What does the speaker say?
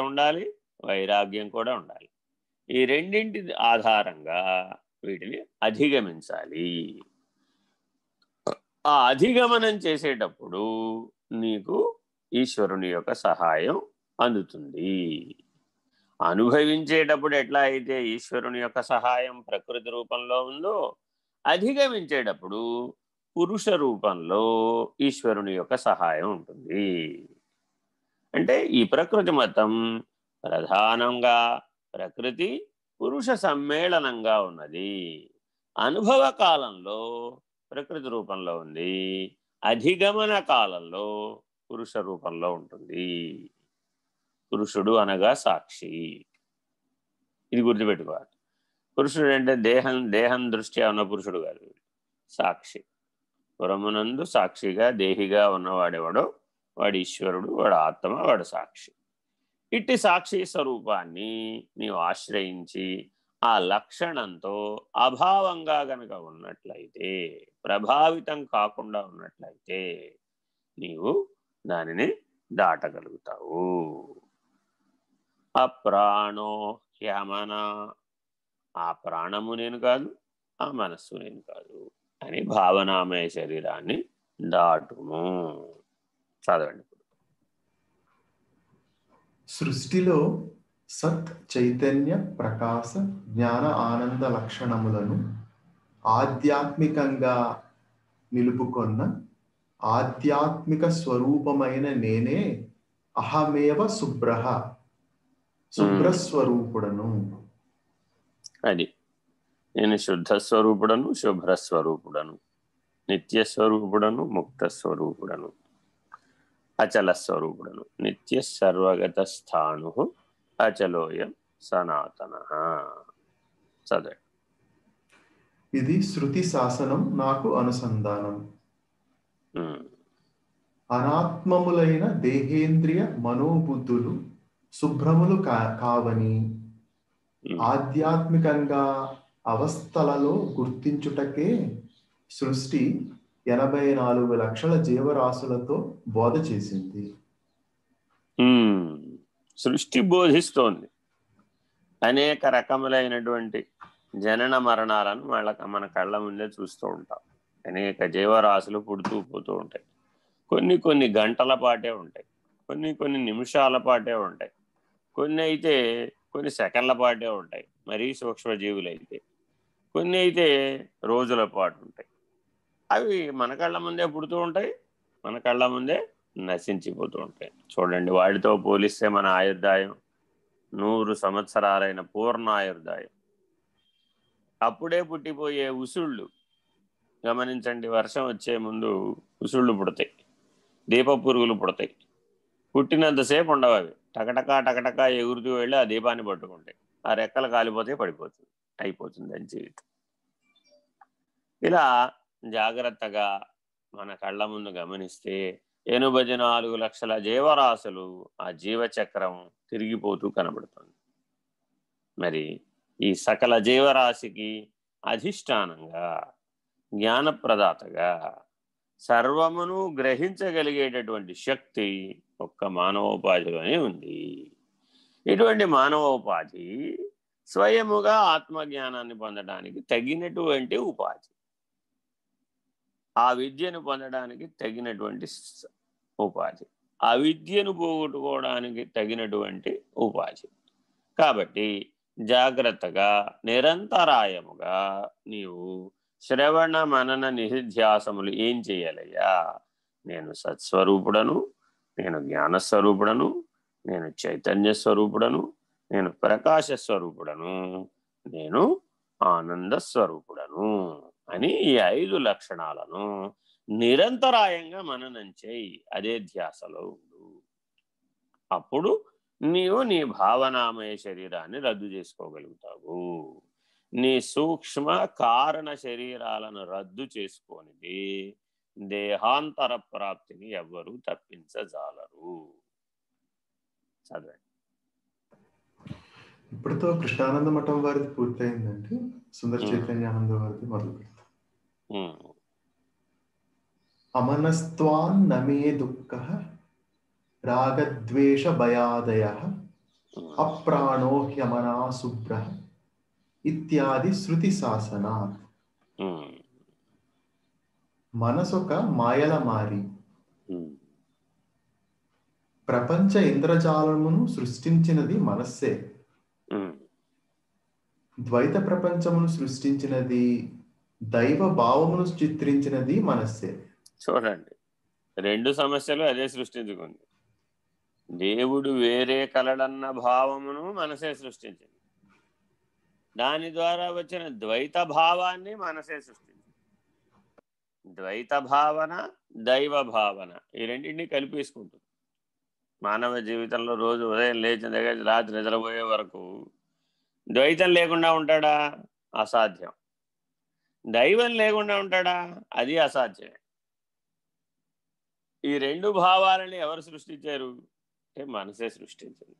ఉండాలి వైరాగ్యం కూడా ఉండాలి. ఈ రెండింటి ఆధారంగా వీటిని అధిగమించాలి. ఆ అధిగమనం చేసేటప్పుడు నీకు ఈశ్వరుని యొక్క సహాయం అందుతుంది. అనుభవించేటప్పుడు ఎట్లా అయితే ఈశ్వరుని యొక్క సహాయం ప్రకృతి రూపంలో ఉందో అధిగమించేటప్పుడు పురుష రూపంలో ఈశ్వరుని యొక్క సహాయం ఉంటుంది. అంటే ఈ ప్రకృతి మతం ప్రధానంగా ప్రకృతి పురుష సమ్మేళనంగా ఉన్నది. అనుభవ కాలంలో ప్రకృతి రూపంలో ఉంది. అధిగమన కాలంలో పురుష రూపంలో ఉంటుంది. పురుషుడు అనగా సాక్షి. ఇది గుర్తుపెట్టుకోవాలి. పురుషుడు అంటే దేహం దేహం దృష్ట్యా ఉన్న పురుషుడు కాదు. సాక్షి. పురమునందు సాక్షిగా దేహిగా ఉన్నవాడెవడో వాడు ఈశ్వరుడు వాడు ఆత్మ వాడు సాక్షి. ఇట్టి సాక్షి స్వరూపాన్ని నీవు ఆశ్రయించి ఆ లక్షణంతో అభావంగా గనక ఉన్నట్లయితే ప్రభావితం కాకుండా ఉన్నట్లయితే నీవు దానిని దాటగలుగుతావు. అప్రాణో హ్యమన ఆ ప్రాణము నేను కాదు ఆ మనస్సు నేను కాదు అని భావనామయ శరీరాన్ని దాటుము. చదవండి. సృష్టిలో సత్ చైతన్య ప్రకాశ జ్ఞాన ఆనంద లక్షణములను ఆధ్యాత్మికంగా నిలుపుకొన్న ఆధ్యాత్మిక స్వరూపమైన నేనే అహమేవ శుభ్ర శుభ్రస్వరూపుడను. అది. నేను శుద్ధ స్వరూపుడను శుభ్ర స్వరూపుడను నిత్య స్వరూపుడను ముక్త స్వరూపుడను అచల స్వరూపుడను నిత్య సర్వగత స్థాను అచలోయం సనాతన. చదవండి ఇది శృతి శాసనం నాకు అనుసంధానం. అనాత్మములైన దేహేంద్రియ మనోబుద్ధులు శుభ్రములు కా కావని ఆధ్యాత్మికంగా అవస్థలలో గుర్తించుటకే సృష్టి ఎనభై నాలుగు లక్షల జీవరాశులతో బోధ చేసింది. సృష్టి బోధిస్తోంది. అనేక రకములైనటువంటి జనన మరణాలను వాళ్ళ మన కళ్ళ ముందే చూస్తూ ఉంటాం. అనేక జీవరాశులు పుడుతూ పోతూ ఉంటాయి. కొన్ని కొన్ని గంటల పాటే ఉంటాయి. కొన్ని కొన్ని నిమిషాల పాటే ఉంటాయి. కొన్ని అయితే కొన్ని సెకండ్ల పాటే ఉంటాయి. మరీ సూక్ష్మజీవులు అయితే కొన్ని అయితే రోజుల పాటు అవి మన కళ్ళ ముందే పుడుతూ ఉంటాయి మన కళ్ళ ముందే నశించిపోతూ ఉంటాయి. చూడండి వాటితో పోలిస్తే మన ఆయుర్దాయం నూరు సంవత్సరాలైన పూర్ణ ఆయుర్దాయం. అప్పుడే పుట్టిపోయే ఉసుళ్ళు గమనించండి వర్షం వచ్చే ముందు ఉసుళ్ళు పుడతాయి దీప పురుగులు పుడతాయి పుట్టినంతసేపు ఉండవు అవి. టకటకా టకటకా ఎగురుతూ వెళ్ళి ఆ దీపాన్ని పట్టుకుంటాయి. ఆ రెక్కలు కాలిపోతే పడిపోతుంది అయిపోతుంది అని జీవితం. ఇలా జాగ్రత్తగా మన కళ్ళ ముందు గమనిస్తే ఎనభై నాలుగు లక్షల జీవరాశులు ఆ జీవచక్రం తిరిగిపోతూ కనబడుతుంది. మరి ఈ సకల జీవరాశికి అధిష్టానంగా జ్ఞానప్రదాతగా సర్వమును గ్రహించగలిగేటటువంటి శక్తి ఒక్క మానవోపాధిలోనే ఉంది. ఇటువంటి మానవోపాధి స్వయముగా ఆత్మజ్ఞానాన్ని పొందడానికి తగినటువంటి ఉపాధి. ఆ విద్యను పొందడానికి తగినటువంటి ఉపాధి. ఆ విద్యను పోగొట్టుకోవడానికి తగినటువంటి ఉపాధి. కాబట్టి జాగ్రత్తగా నిరంతరాయముగా నీవు శ్రవణ మనన నిధిధ్యాసములు ఏం చేయాలయ్యా? నేను సత్స్వరూపుడను నేను జ్ఞానస్వరూపుడను నేను చైతన్య స్వరూపుడను నేను ప్రకాశ స్వరూపుడను నేను ఆనంద స్వరూపుడను అని ఈ ఐదు లక్షణాలను నిరంతరాయంగా మననం చేయి. అదే ధ్యాసలో ఉండు. అప్పుడు నీవు నీ భావనామయ శరీరాన్ని రద్దు చేసుకోగలుగుతావు. నీ సూక్ష్మ కారణ శరీరాలను రద్దు చేసుకొనిది. దేహాంతర ప్రాప్తిని ఎవ్వరూ తప్పించజాలరు. చదవండి. ఇప్పటితో కృష్ణానంద మఠం వారిది పూర్తయిందండి సుందర చైతన్యానంద వారిది మొదలు పెడతాం అమనస్త్వాన్ నమే దుఃఖ రాగద్వేష భయాదయ అప్రాణో హ్యమనా శుభ్ర ఇత్యాది శృతి శాసనాత్ ఉమ్, మనసొక మాయల మారి ప్రపంచ ఇంద్రజాలమును సృష్టించినది మనస్సే. ద్వైత ప్రపంచమును సృష్టించినది దైవ భావమును చిత్రించినది మనస్సే. చూడండి. రెండు సమస్యలు అదే సృష్టించుకుంది. దేవుడు వేరే కలడన్న భావమును మనసే సృష్టించింది. దాని ద్వారా వచ్చిన ద్వైత భావాన్ని మనసే సృష్టించింది. ద్వైత భావన దైవ భావన ఈ రెండింటినీ కలిపేసుకుంటుంది మానవ జీవితంలో రోజు ఉదయం లేచిన దగ్గర రాత్రి నిద్రపోయే వరకు ద్వైతం లేకుండా ఉంటాడా? అసాధ్యం. దైవం లేకుండా ఉంటాడా? అది అసాధ్యమే. ఈ రెండు భావాలని ఎవరు సృష్టించారు? అంటే మనసే సృష్టించింది.